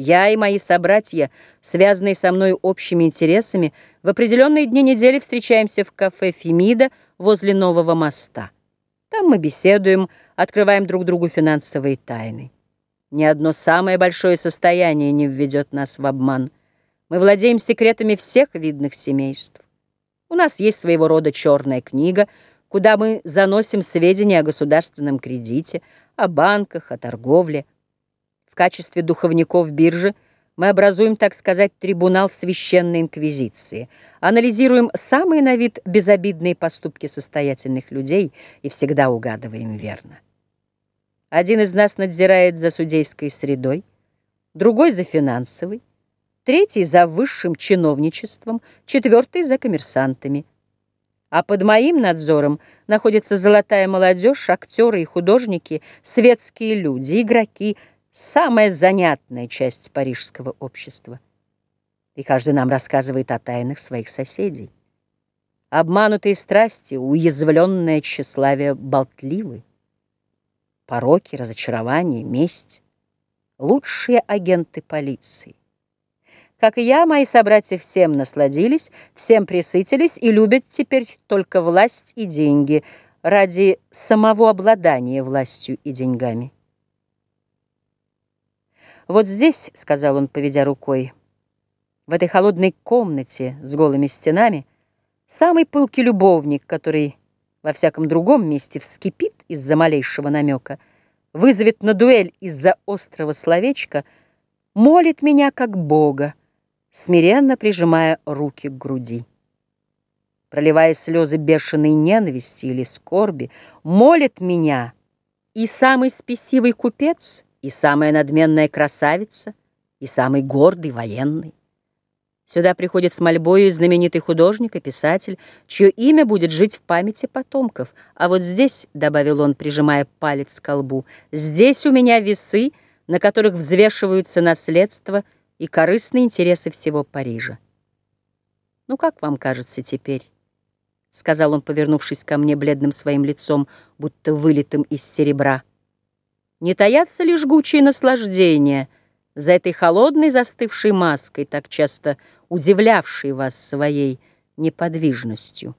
Я и мои собратья, связанные со мной общими интересами, в определенные дни недели встречаемся в кафе «Фемида» возле нового моста. Там мы беседуем, открываем друг другу финансовые тайны. Ни одно самое большое состояние не введет нас в обман. Мы владеем секретами всех видных семейств. У нас есть своего рода черная книга, куда мы заносим сведения о государственном кредите, о банках, о торговле, качестве духовников биржи мы образуем, так сказать, трибунал священной инквизиции, анализируем самые на вид безобидные поступки состоятельных людей и всегда угадываем верно. Один из нас надзирает за судейской средой, другой за финансовой, третий за высшим чиновничеством, четвертый за коммерсантами. А под моим надзором находится золотая молодежь, актеры и художники, светские люди, игроки – самая занятная часть парижского общества. И каждый нам рассказывает о тайнах своих соседей. Обманутые страсти, уязвленное тщеславие болтливы. Пороки, разочарование, месть — лучшие агенты полиции. Как и я, мои собратья всем насладились, всем присытились и любят теперь только власть и деньги ради самого обладания властью и деньгами. «Вот здесь», — сказал он, поведя рукой, «в этой холодной комнате с голыми стенами, самый пылкий любовник, который во всяком другом месте вскипит из-за малейшего намека, вызовет на дуэль из-за острого словечка, молит меня как Бога, смиренно прижимая руки к груди. Проливая слезы бешеной ненависти или скорби, молит меня и самый спесивый купец — и самая надменная красавица, и самый гордый военный. Сюда приходит с мольбой знаменитый художник и писатель, чье имя будет жить в памяти потомков. А вот здесь, — добавил он, прижимая палец к колбу, — здесь у меня весы, на которых взвешиваются наследство и корыстные интересы всего Парижа. «Ну, как вам кажется теперь?» — сказал он, повернувшись ко мне бледным своим лицом, будто вылитым из серебра. Не таятся ли жгучие наслаждения за этой холодной застывшей маской, так часто удивлявшей вас своей неподвижностью?